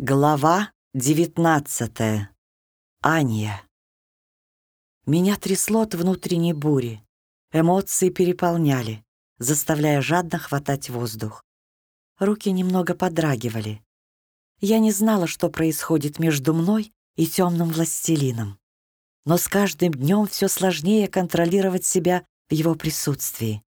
Глава девятнадцатая. Аня. Меня трясло от внутренней бури. Эмоции переполняли, заставляя жадно хватать воздух. Руки немного подрагивали. Я не знала, что происходит между мной и темным властелином. Но с каждым днем все сложнее контролировать себя в его присутствии.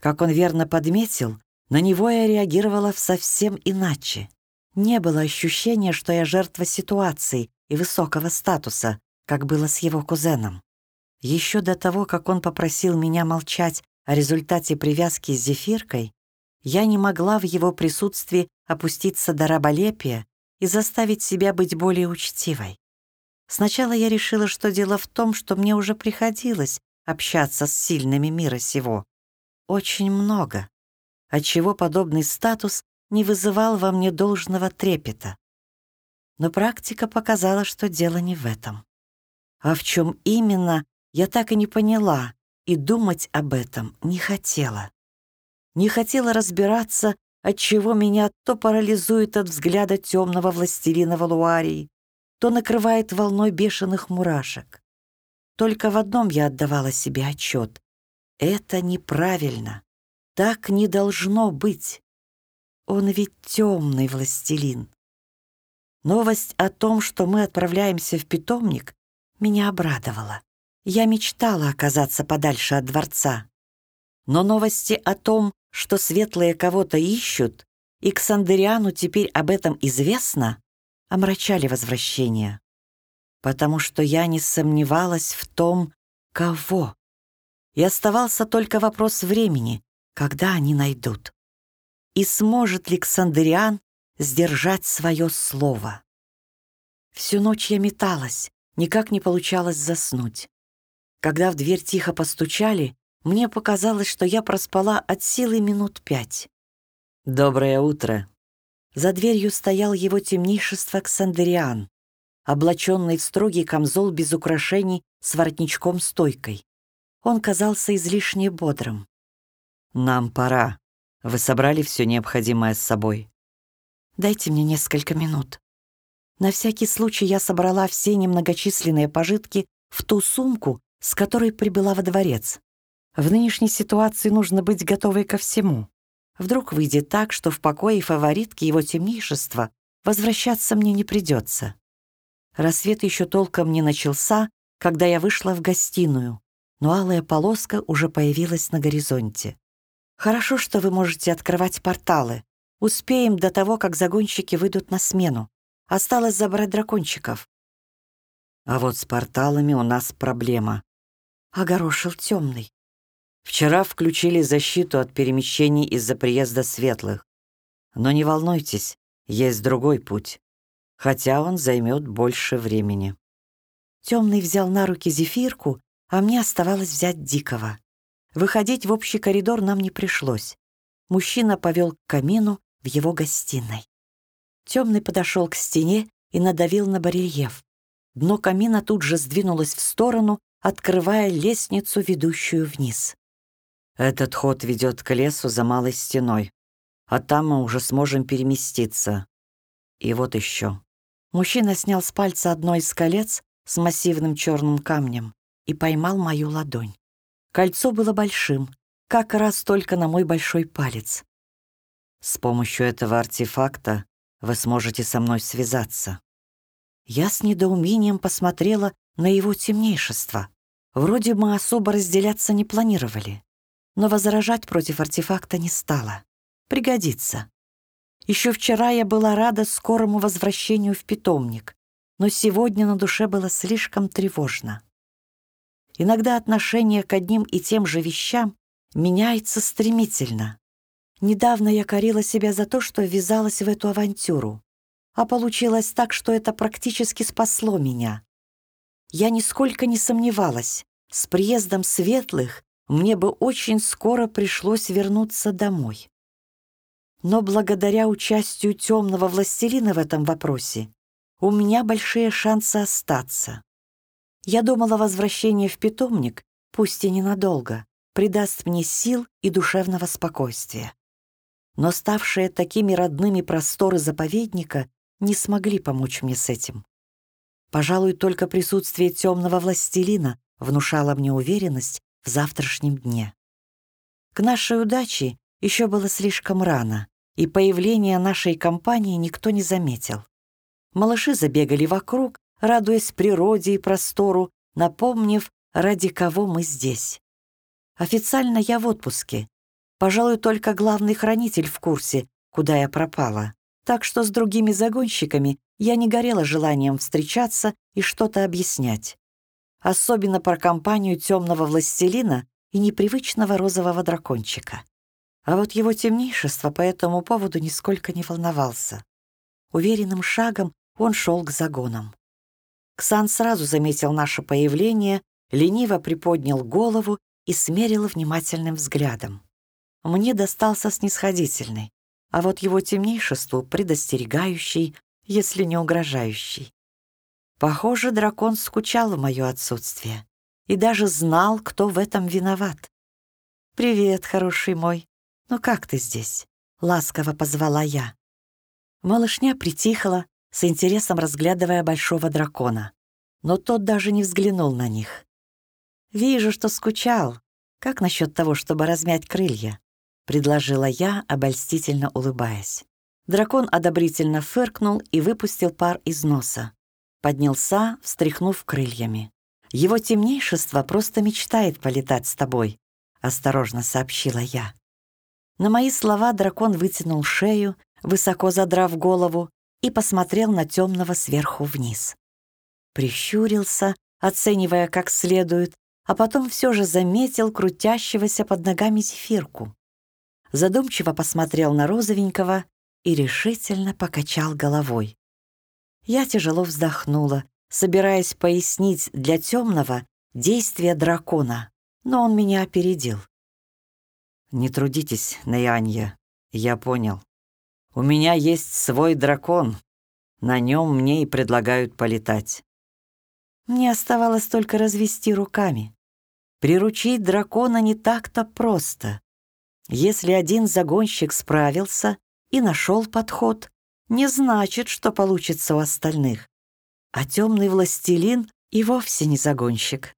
Как он верно подметил, на него я реагировала совсем иначе. Не было ощущения, что я жертва ситуации и высокого статуса, как было с его кузеном. Еще до того, как он попросил меня молчать о результате привязки с зефиркой, я не могла в его присутствии опуститься до раболепия и заставить себя быть более учтивой. Сначала я решила, что дело в том, что мне уже приходилось общаться с сильными мира сего. Очень много, отчего подобный статус не вызывал во мне должного трепета. Но практика показала, что дело не в этом. А в чем именно, я так и не поняла, и думать об этом не хотела. Не хотела разбираться, отчего меня то парализует от взгляда темного властелина Валуарии, то накрывает волной бешеных мурашек. Только в одном я отдавала себе отчет. Это неправильно. Так не должно быть. Он ведь темный властелин. Новость о том, что мы отправляемся в питомник, меня обрадовала. Я мечтала оказаться подальше от дворца. Но новости о том, что светлые кого-то ищут, и Ксандериану теперь об этом известно, омрачали возвращение. Потому что я не сомневалась в том, кого. И оставался только вопрос времени, когда они найдут и сможет ли Ксандериан сдержать свое слово. Всю ночь я металась, никак не получалось заснуть. Когда в дверь тихо постучали, мне показалось, что я проспала от силы минут пять. «Доброе утро!» За дверью стоял его темнейшество Ксандериан, облаченный в строгий камзол без украшений с воротничком-стойкой. Он казался излишне бодрым. «Нам пора», вы собрали все необходимое с собой? Дайте мне несколько минут. На всякий случай я собрала все немногочисленные пожитки в ту сумку, с которой прибыла во дворец. В нынешней ситуации нужно быть готовой ко всему. Вдруг выйдет так, что в покое фаворитки его темнейшества возвращаться мне не придется. Рассвет еще толком не начался, когда я вышла в гостиную, но алая полоска уже появилась на горизонте. Хорошо, что вы можете открывать порталы. Успеем до того, как загонщики выйдут на смену. Осталось забрать дракончиков. А вот с порталами у нас проблема. Огорошил темный. Вчера включили защиту от перемещений из-за приезда светлых. Но не волнуйтесь, есть другой путь. Хотя он займет больше времени. Темный взял на руки зефирку, а мне оставалось взять дикого. Выходить в общий коридор нам не пришлось. Мужчина повел к камину в его гостиной. Темный подошел к стене и надавил на барельеф. Дно камина тут же сдвинулось в сторону, открывая лестницу, ведущую вниз. «Этот ход ведет к лесу за малой стеной, а там мы уже сможем переместиться. И вот еще». Мужчина снял с пальца одно из колец с массивным черным камнем и поймал мою ладонь. Кольцо было большим, как раз только на мой большой палец. С помощью этого артефакта вы сможете со мной связаться. Я с недоумением посмотрела на его темнейшество. Вроде мы особо разделяться не планировали, но возражать против артефакта не стала. Пригодится. Еще вчера я была рада скорому возвращению в питомник, но сегодня на душе было слишком тревожно. Иногда отношение к одним и тем же вещам меняется стремительно. Недавно я корила себя за то, что ввязалась в эту авантюру. А получилось так, что это практически спасло меня. Я нисколько не сомневалась, с приездом светлых мне бы очень скоро пришлось вернуться домой. Но благодаря участию темного властелина в этом вопросе у меня большие шансы остаться. Я думала, возвращение в питомник, пусть и ненадолго, придаст мне сил и душевного спокойствия. Но ставшие такими родными просторы заповедника не смогли помочь мне с этим. Пожалуй, только присутствие темного властелина внушало мне уверенность в завтрашнем дне. К нашей удаче еще было слишком рано, и появление нашей компании никто не заметил. Малыши забегали вокруг, радуясь природе и простору, напомнив, ради кого мы здесь. Официально я в отпуске. Пожалуй, только главный хранитель в курсе, куда я пропала. Так что с другими загонщиками я не горела желанием встречаться и что-то объяснять. Особенно про компанию темного властелина и непривычного розового дракончика. А вот его темнейшество по этому поводу нисколько не волновался. Уверенным шагом он шел к загонам. Ксан сразу заметил наше появление, лениво приподнял голову и смерил внимательным взглядом. Мне достался снисходительный, а вот его темнейшеству предостерегающий, если не угрожающий. Похоже, дракон скучал в мое отсутствие и даже знал, кто в этом виноват. «Привет, хороший мой. Ну как ты здесь?» — ласково позвала я. Малышня притихла, с интересом разглядывая большого дракона. Но тот даже не взглянул на них. «Вижу, что скучал. Как насчет того, чтобы размять крылья?» — предложила я, обольстительно улыбаясь. Дракон одобрительно фыркнул и выпустил пар из носа. Поднялся, встряхнув крыльями. «Его темнейшество просто мечтает полетать с тобой», — осторожно сообщила я. На мои слова дракон вытянул шею, высоко задрав голову, и посмотрел на темного сверху вниз. Прищурился, оценивая как следует, а потом все же заметил крутящегося под ногами зефирку. Задумчиво посмотрел на розовенького и решительно покачал головой. Я тяжело вздохнула, собираясь пояснить для темного действия дракона, но он меня опередил. «Не трудитесь, Наянья, я понял. У меня есть свой дракон. На нем мне и предлагают полетать. Мне оставалось только развести руками. Приручить дракона не так-то просто. Если один загонщик справился и нашел подход, не значит, что получится у остальных. А темный властелин и вовсе не загонщик.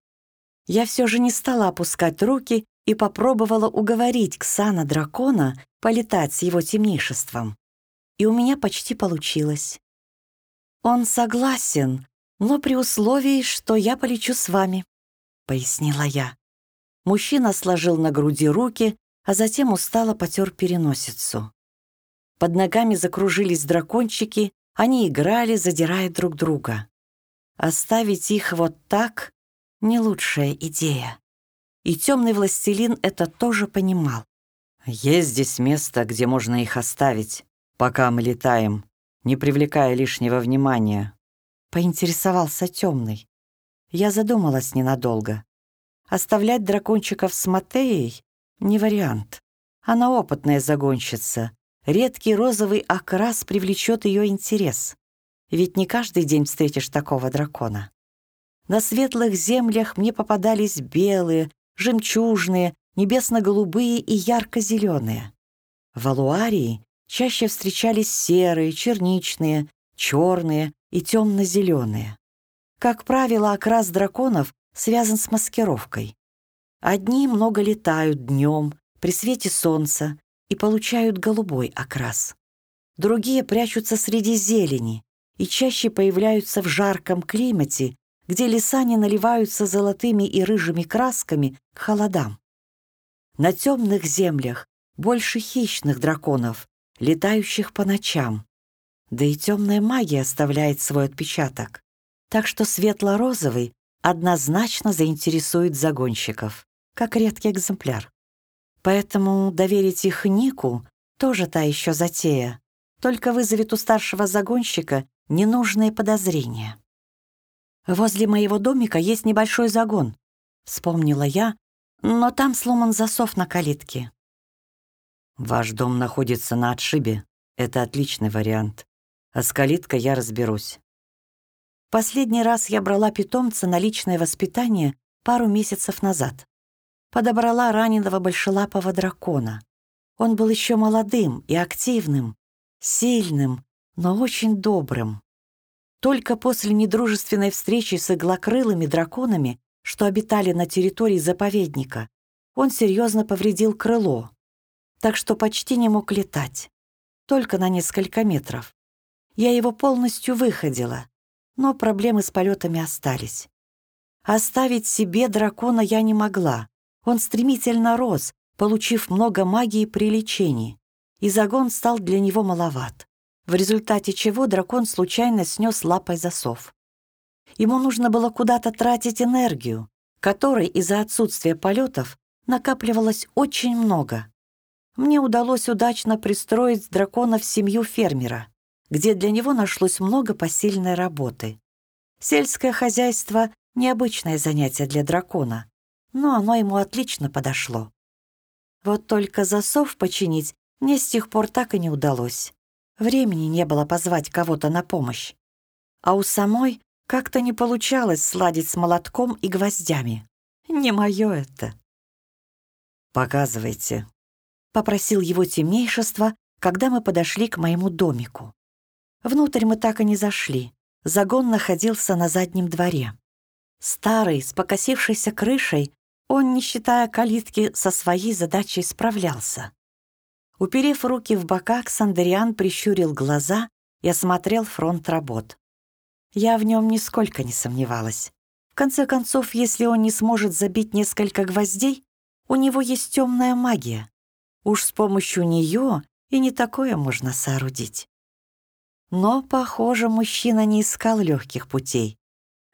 Я все же не стала опускать руки и попробовала уговорить Ксана дракона полетать с его темнейшеством и у меня почти получилось. «Он согласен, но при условии, что я полечу с вами», — пояснила я. Мужчина сложил на груди руки, а затем устало потер переносицу. Под ногами закружились дракончики, они играли, задирая друг друга. Оставить их вот так — не лучшая идея. И темный властелин это тоже понимал. «Есть здесь место, где можно их оставить», пока мы летаем, не привлекая лишнего внимания», — поинтересовался темный. Я задумалась ненадолго. Оставлять дракончиков с Матеей — не вариант. Она опытная загонщица. Редкий розовый окрас привлечет ее интерес. Ведь не каждый день встретишь такого дракона. На светлых землях мне попадались белые, жемчужные, небесно-голубые и ярко-зеленые. В Алуарии чаще встречались серые, черничные, черные и темно-зеленые. Как правило, окрас драконов связан с маскировкой. Одни много летают днем при свете солнца и получают голубой окрас. Другие прячутся среди зелени и чаще появляются в жарком климате, где леса не наливаются золотыми и рыжими красками к холодам. На темных землях больше хищных драконов, летающих по ночам. Да и темная магия оставляет свой отпечаток. Так что светло-розовый однозначно заинтересует загонщиков, как редкий экземпляр. Поэтому доверить их Нику тоже та еще затея, только вызовет у старшего загонщика ненужные подозрения. «Возле моего домика есть небольшой загон», — вспомнила я, но там сломан засов на калитке. Ваш дом находится на отшибе. Это отличный вариант. А с калиткой я разберусь. Последний раз я брала питомца на личное воспитание пару месяцев назад. Подобрала раненого большелапого дракона. Он был еще молодым и активным, сильным, но очень добрым. Только после недружественной встречи с иглокрылыми драконами, что обитали на территории заповедника, он серьезно повредил крыло, так что почти не мог летать, только на несколько метров. Я его полностью выходила, но проблемы с полетами остались. Оставить себе дракона я не могла. Он стремительно рос, получив много магии при лечении, и загон стал для него маловат, в результате чего дракон случайно снес лапой засов. Ему нужно было куда-то тратить энергию, которой из-за отсутствия полетов накапливалось очень много. Мне удалось удачно пристроить дракона в семью фермера, где для него нашлось много посильной работы. Сельское хозяйство — необычное занятие для дракона, но оно ему отлично подошло. Вот только засов починить мне с тех пор так и не удалось. Времени не было позвать кого-то на помощь. А у самой как-то не получалось сладить с молотком и гвоздями. Не мое это. «Показывайте», — попросил его темнейшество, когда мы подошли к моему домику. Внутрь мы так и не зашли. Загон находился на заднем дворе. Старый, с покосившейся крышей, он, не считая калитки, со своей задачей справлялся. Уперев руки в бока, Ксандериан прищурил глаза и осмотрел фронт работ. Я в нем нисколько не сомневалась. В конце концов, если он не сможет забить несколько гвоздей, у него есть темная магия. Уж с помощью нее и не такое можно соорудить. Но, похоже, мужчина не искал легких путей.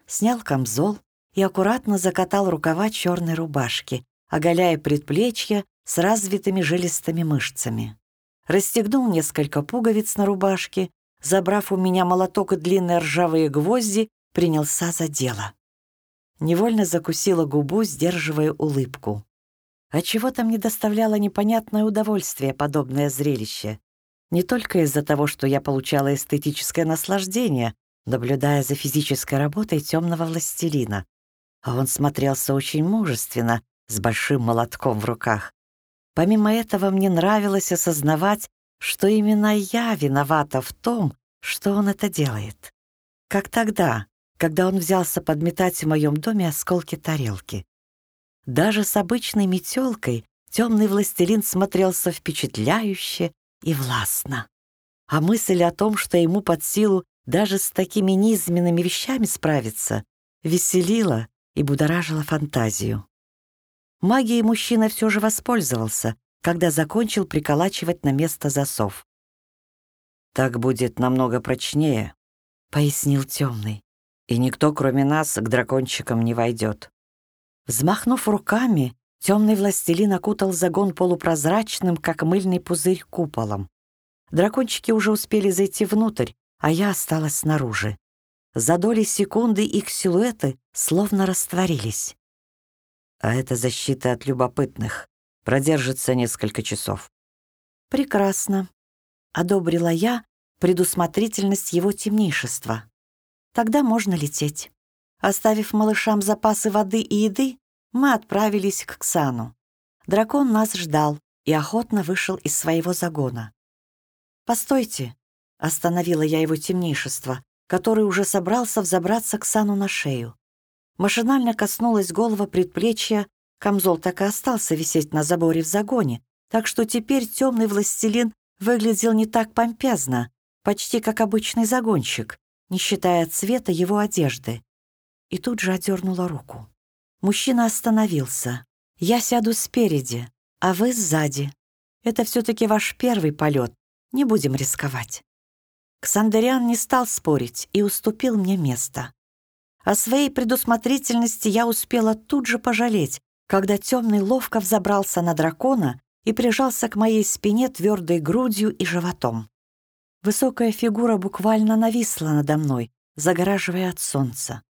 Снял камзол и аккуратно закатал рукава черной рубашки, оголяя предплечья с развитыми жилистыми мышцами. Расстегнул несколько пуговиц на рубашке, забрав у меня молоток и длинные ржавые гвозди, принялся за дело. Невольно закусила губу, сдерживая улыбку. А чего-то мне доставляло непонятное удовольствие подобное зрелище. Не только из-за того, что я получала эстетическое наслаждение, наблюдая за физической работой темного властелина, а он смотрелся очень мужественно, с большим молотком в руках. Помимо этого, мне нравилось осознавать, что именно я виновата в том, что он это делает. Как тогда, когда он взялся подметать в моем доме осколки тарелки. Даже с обычной метелкой темный властелин смотрелся впечатляюще и властно. А мысль о том, что ему под силу даже с такими низменными вещами справиться, веселила и будоражила фантазию. Магией мужчина все же воспользовался, когда закончил приколачивать на место засов. «Так будет намного прочнее», — пояснил темный. «И никто, кроме нас, к дракончикам не войдет». Взмахнув руками, Темный властелин окутал загон полупрозрачным, как мыльный пузырь, куполом. Дракончики уже успели зайти внутрь, а я осталась снаружи. За доли секунды их силуэты словно растворились. А это защита от любопытных. Продержится несколько часов. Прекрасно. Одобрила я предусмотрительность его темнейшества. Тогда можно лететь. Оставив малышам запасы воды и еды, мы отправились к Ксану. Дракон нас ждал и охотно вышел из своего загона. «Постойте!» — остановила я его темнейшество, который уже собрался взобраться к Сану на шею. Машинально коснулась голова предплечья, камзол так и остался висеть на заборе в загоне, так что теперь темный властелин выглядел не так помпезно, почти как обычный загонщик, не считая цвета его одежды. И тут же одернула руку. Мужчина остановился. «Я сяду спереди, а вы сзади. Это все-таки ваш первый полет. Не будем рисковать». Ксандериан не стал спорить и уступил мне место. О своей предусмотрительности я успела тут же пожалеть, когда темный ловко взобрался на дракона и прижался к моей спине твердой грудью и животом. Высокая фигура буквально нависла надо мной, загораживая от солнца.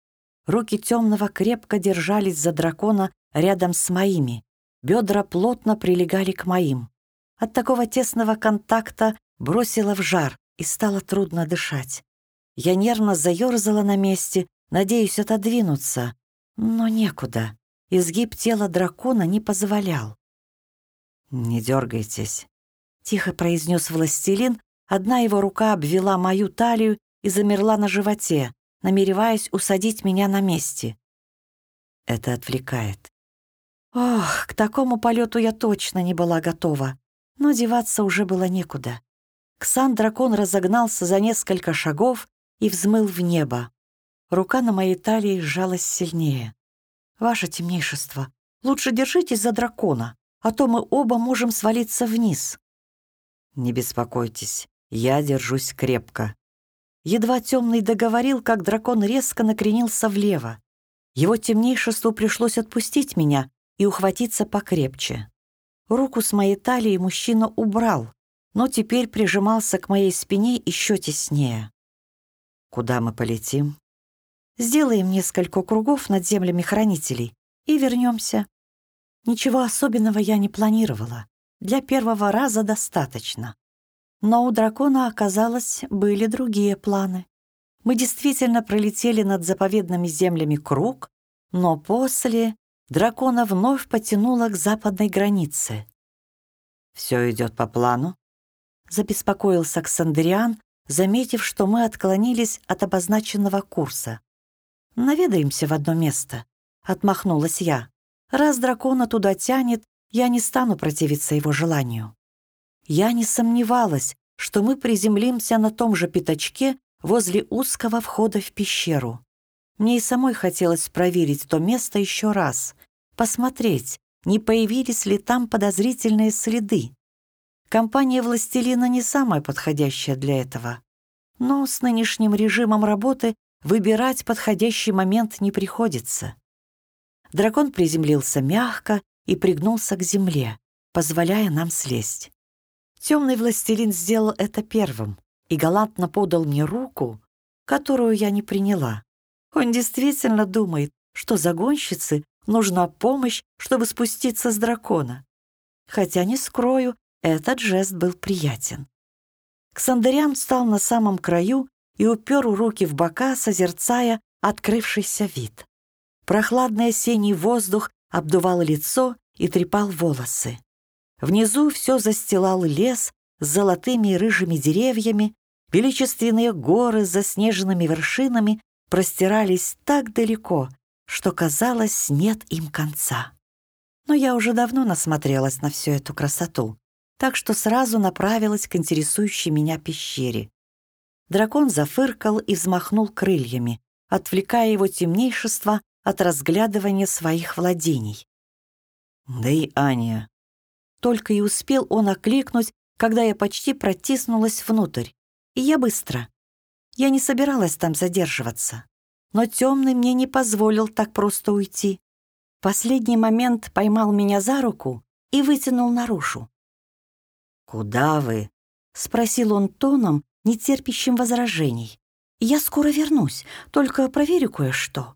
Руки темного крепко держались за дракона рядом с моими. Бедра плотно прилегали к моим. От такого тесного контакта бросило в жар и стало трудно дышать. Я нервно заерзала на месте, надеюсь отодвинуться, но некуда. Изгиб тела дракона не позволял. «Не дергайтесь», — тихо произнес властелин, Одна его рука обвела мою талию и замерла на животе, намереваясь усадить меня на месте. Это отвлекает. Ох, к такому полету я точно не была готова, но деваться уже было некуда. Ксан-дракон разогнался за несколько шагов и взмыл в небо. Рука на моей талии сжалась сильнее. «Ваше темнейшество, лучше держитесь за дракона, а то мы оба можем свалиться вниз». «Не беспокойтесь, я держусь крепко». Едва темный договорил, как дракон резко накренился влево. Его темнейшеству пришлось отпустить меня и ухватиться покрепче. Руку с моей талии мужчина убрал, но теперь прижимался к моей спине еще теснее. «Куда мы полетим?» «Сделаем несколько кругов над землями хранителей и вернемся. Ничего особенного я не планировала. Для первого раза достаточно. Но у дракона, оказалось, были другие планы. Мы действительно пролетели над заповедными землями круг, но после дракона вновь потянуло к западной границе. «Все идет по плану?» Забеспокоился Ксандриан, заметив, что мы отклонились от обозначенного курса. «Наведаемся в одно место», — отмахнулась я. «Раз дракона туда тянет, я не стану противиться его желанию». Я не сомневалась, что мы приземлимся на том же пятачке возле узкого входа в пещеру. Мне и самой хотелось проверить то место еще раз, посмотреть, не появились ли там подозрительные следы. Компания «Властелина» не самая подходящая для этого. Но с нынешним режимом работы выбирать подходящий момент не приходится. Дракон приземлился мягко и пригнулся к земле, позволяя нам слезть. Темный властелин сделал это первым и галантно подал мне руку, которую я не приняла. Он действительно думает, что загонщице нужна помощь, чтобы спуститься с дракона. Хотя, не скрою, этот жест был приятен. Ксандериан встал на самом краю и упер руки в бока, созерцая открывшийся вид. Прохладный осенний воздух обдувал лицо и трепал волосы. Внизу все застилал лес с золотыми и рыжими деревьями, величественные горы с заснеженными вершинами простирались так далеко, что, казалось, нет им конца. Но я уже давно насмотрелась на всю эту красоту, так что сразу направилась к интересующей меня пещере. Дракон зафыркал и взмахнул крыльями, отвлекая его темнейшество от разглядывания своих владений. «Да и Аня!» Только и успел он окликнуть, когда я почти протиснулась внутрь. И я быстро. Я не собиралась там задерживаться. Но темный мне не позволил так просто уйти. Последний момент поймал меня за руку и вытянул наружу. «Куда вы?» — спросил он тоном, не терпящим возражений. «Я скоро вернусь, только проверю кое-что».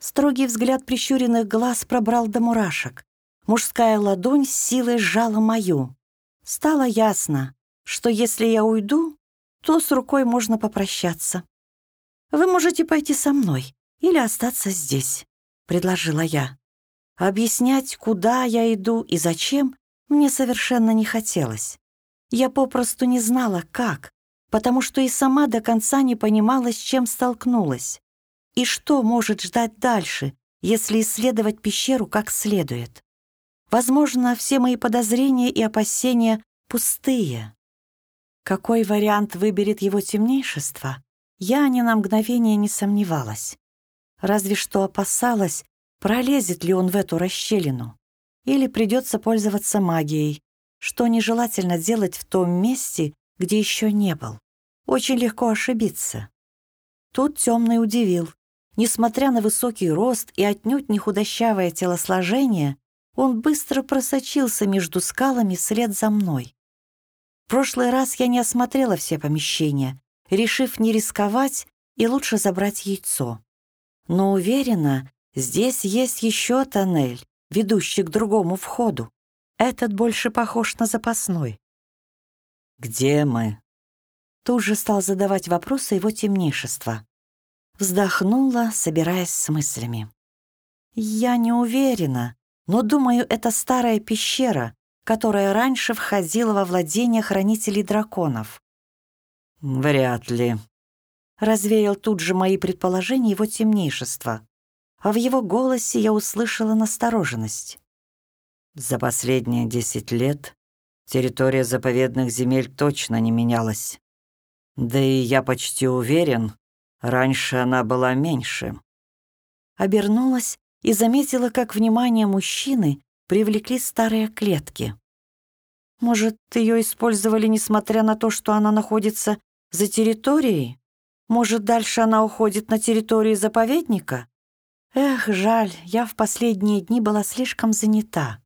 Строгий взгляд прищуренных глаз пробрал до мурашек. Мужская ладонь с силой сжала мою. Стало ясно, что если я уйду, то с рукой можно попрощаться. «Вы можете пойти со мной или остаться здесь», — предложила я. Объяснять, куда я иду и зачем, мне совершенно не хотелось. Я попросту не знала, как, потому что и сама до конца не понимала, с чем столкнулась. И что может ждать дальше, если исследовать пещеру как следует? Возможно, все мои подозрения и опасения пустые. Какой вариант выберет его темнейшество, я ни на мгновение не сомневалась. Разве что опасалась, пролезет ли он в эту расщелину, или придется пользоваться магией, что нежелательно делать в том месте, где еще не был. Очень легко ошибиться. Тут темный удивил. Несмотря на высокий рост и отнюдь не худощавое телосложение, он быстро просочился между скалами вслед за мной. В прошлый раз я не осмотрела все помещения, решив не рисковать и лучше забрать яйцо. Но уверена, здесь есть еще тоннель, ведущий к другому входу. Этот больше похож на запасной. «Где мы?» Тут же стал задавать вопросы его темнейшества. Вздохнула, собираясь с мыслями. «Я не уверена, но, думаю, это старая пещера, которая раньше входила во владение хранителей драконов. Вряд ли. Развеял тут же мои предположения его темнейшество, а в его голосе я услышала настороженность. За последние десять лет территория заповедных земель точно не менялась. Да и я почти уверен, раньше она была меньше. Обернулась и заметила, как внимание мужчины привлекли старые клетки. Может, ее использовали, несмотря на то, что она находится за территорией? Может, дальше она уходит на территорию заповедника? Эх, жаль, я в последние дни была слишком занята.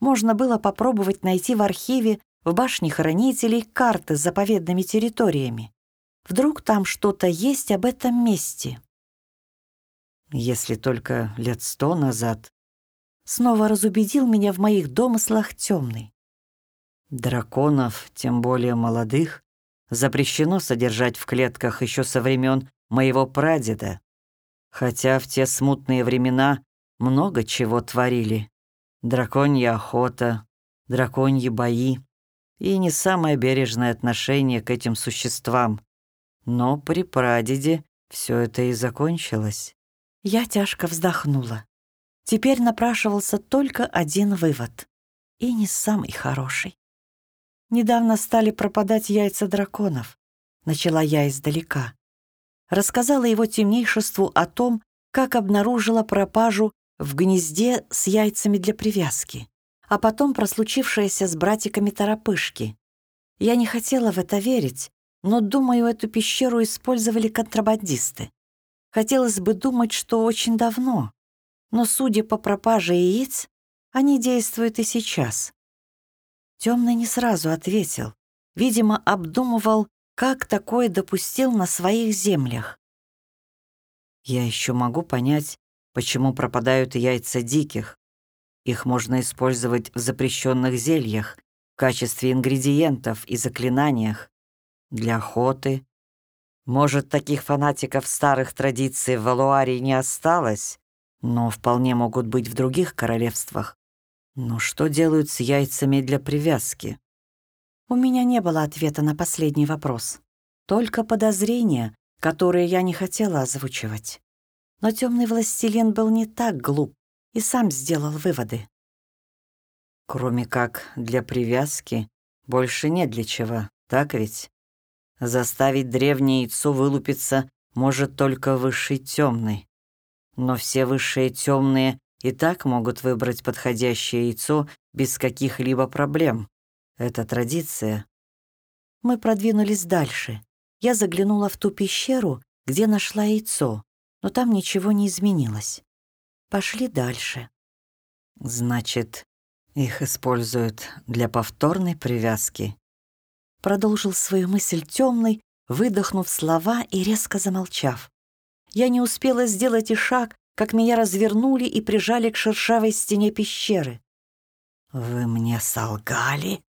Можно было попробовать найти в архиве в башне хранителей карты с заповедными территориями. Вдруг там что-то есть об этом месте. Если только лет сто назад. Снова разубедил меня в моих домыслах темный. Драконов, тем более молодых, запрещено содержать в клетках еще со времен моего прадеда. Хотя в те смутные времена много чего творили. Драконья охота, драконьи бои и не самое бережное отношение к этим существам. Но при прадеде все это и закончилось. Я тяжко вздохнула. Теперь напрашивался только один вывод. И не самый хороший. Недавно стали пропадать яйца драконов. Начала я издалека. Рассказала его темнейшеству о том, как обнаружила пропажу в гнезде с яйцами для привязки, а потом про случившееся с братиками Торопышки. Я не хотела в это верить, но, думаю, эту пещеру использовали контрабандисты. Хотелось бы думать, что очень давно, но, судя по пропаже яиц, они действуют и сейчас. Темный не сразу ответил. Видимо, обдумывал, как такое допустил на своих землях. Я еще могу понять, почему пропадают яйца диких. Их можно использовать в запрещенных зельях, в качестве ингредиентов и заклинаниях, для охоты. Может, таких фанатиков старых традиций в Валуарии не осталось, но вполне могут быть в других королевствах. Но что делают с яйцами для привязки? У меня не было ответа на последний вопрос. Только подозрения, которые я не хотела озвучивать. Но темный властелин был не так глуп и сам сделал выводы. Кроме как для привязки, больше нет для чего, так ведь? Заставить древнее яйцо вылупиться может только высший темный. Но все высшие темные и так могут выбрать подходящее яйцо без каких-либо проблем. Это традиция. Мы продвинулись дальше. Я заглянула в ту пещеру, где нашла яйцо, но там ничего не изменилось. Пошли дальше. Значит, их используют для повторной привязки. Продолжил свою мысль темный, выдохнув слова и резко замолчав. Я не успела сделать и шаг, как меня развернули и прижали к шершавой стене пещеры. «Вы мне солгали?»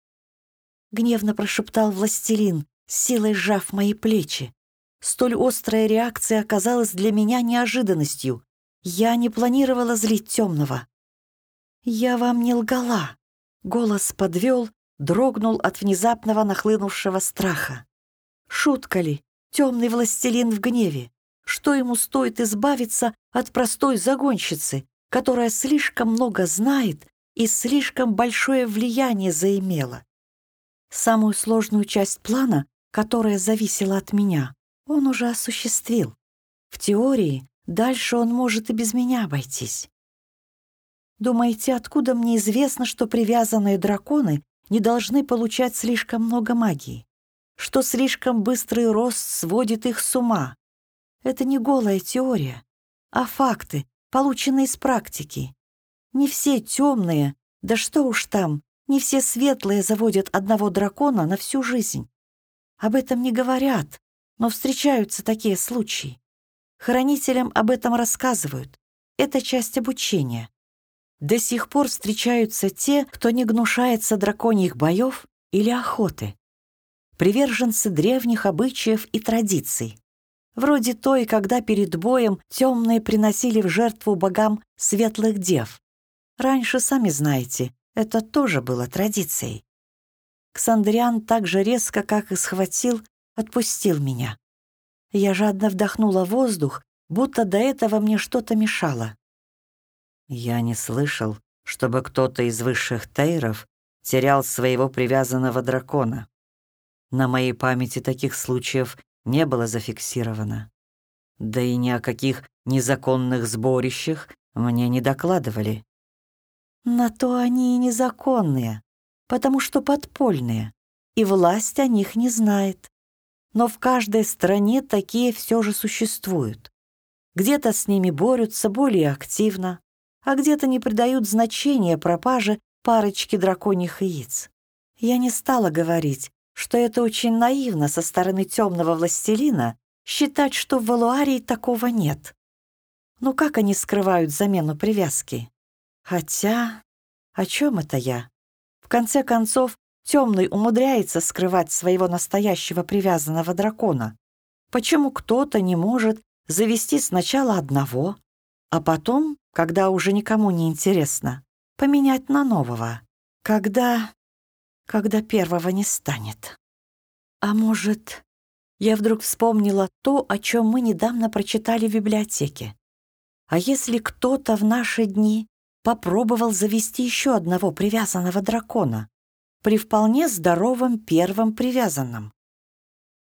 — гневно прошептал властелин, силой сжав мои плечи. Столь острая реакция оказалась для меня неожиданностью. Я не планировала злить темного. «Я вам не лгала», — голос подвел, дрогнул от внезапного нахлынувшего страха. «Шутка ли? Темный властелин в гневе. Что ему стоит избавиться от простой загонщицы, которая слишком много знает и слишком большое влияние заимела? Самую сложную часть плана, которая зависела от меня, он уже осуществил. В теории дальше он может и без меня обойтись. Думаете, откуда мне известно, что привязанные драконы не должны получать слишком много магии? Что слишком быстрый рост сводит их с ума? Это не голая теория, а факты, полученные из практики. Не все темные, да что уж там, не все светлые заводят одного дракона на всю жизнь. Об этом не говорят, но встречаются такие случаи. Хранителям об этом рассказывают. Это часть обучения. До сих пор встречаются те, кто не гнушается драконьих боев или охоты. Приверженцы древних обычаев и традиций. Вроде той, когда перед боем темные приносили в жертву богам светлых дев. Раньше, сами знаете, это тоже было традицией. Ксандриан так же резко, как и схватил, отпустил меня. Я жадно вдохнула воздух, будто до этого мне что-то мешало. Я не слышал, чтобы кто-то из высших тейров терял своего привязанного дракона. На моей памяти таких случаев не было зафиксировано. Да и ни о каких незаконных сборищах мне не докладывали. На то они и незаконные, потому что подпольные, и власть о них не знает. Но в каждой стране такие все же существуют. Где-то с ними борются более активно, а где-то не придают значения пропаже парочки драконьих яиц. Я не стала говорить, что это очень наивно со стороны темного властелина считать, что в Валуарии такого нет. Ну как они скрывают замену привязки? Хотя, о чем это я? В конце концов, темный умудряется скрывать своего настоящего привязанного дракона. Почему кто-то не может завести сначала одного, а потом, когда уже никому не интересно, поменять на нового? Когда... когда первого не станет? А может, я вдруг вспомнила то, о чем мы недавно прочитали в библиотеке. А если кто-то в наши дни попробовал завести еще одного привязанного дракона при вполне здоровом первом привязанном?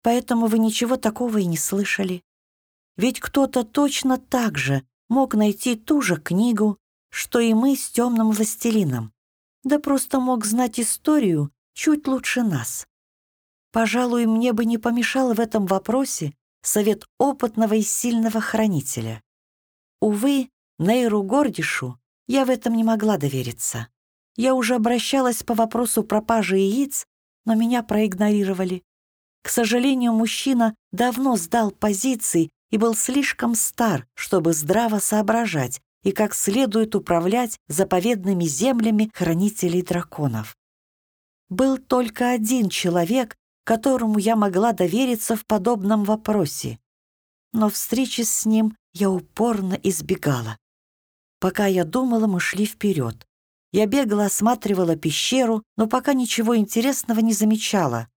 Поэтому вы ничего такого и не слышали. Ведь кто-то точно так же мог найти ту же книгу, что и мы с темным властелином, да просто мог знать историю чуть лучше нас. Пожалуй, мне бы не помешал в этом вопросе совет опытного и сильного хранителя. Увы, Нейру Гордишу я в этом не могла довериться. Я уже обращалась по вопросу пропажи яиц, но меня проигнорировали. К сожалению, мужчина давно сдал позиции и был слишком стар, чтобы здраво соображать и как следует управлять заповедными землями хранителей драконов. Был только один человек, которому я могла довериться в подобном вопросе. Но встречи с ним я упорно избегала. Пока я думала, мы шли вперед. Я бегала, осматривала пещеру, но пока ничего интересного не замечала.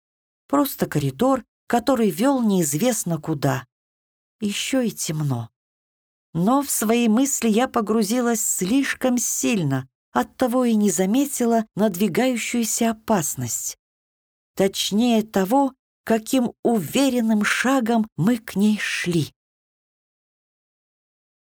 Просто коридор, который вел неизвестно куда. Еще и темно. Но в свои мысли я погрузилась слишком сильно, оттого и не заметила надвигающуюся опасность. Точнее того, каким уверенным шагом мы к ней шли.